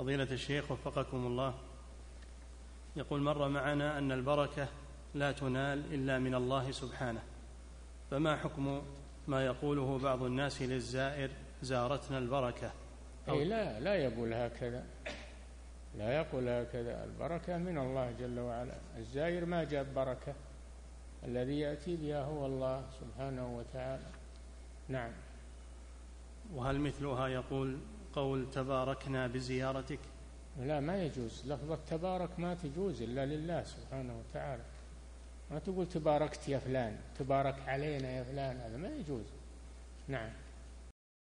فضيلة الشيخ وفقكم الله. يقول مر معنا أن البركة لا تنال إلا من الله سبحانه فما حكم ما يقوله بعض الناس للزائر زارتنا البركة أي لا لا يقول هكذا. لا يقول هكذا. البركة من الله جل وعلا. الزائر ما جاب بركة؟ الذي يأتي بها هو الله سبحانه وتعالى. نعم. وهل مثلها يقول قول تباركنا بزيارتك. لا ما يجوز. لفظة تبارك ما تجوز إلا لله سبحانه وتعالى. ما تقول تباركت يا فلان تبارك علينا يا فلان هذا ما يجوز. نعم.